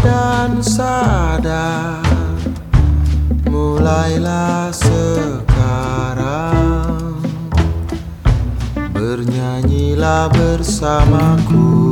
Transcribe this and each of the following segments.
Dan sadar. Mulailah sekarang. Bernyanyilah bersamaku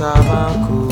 sama ku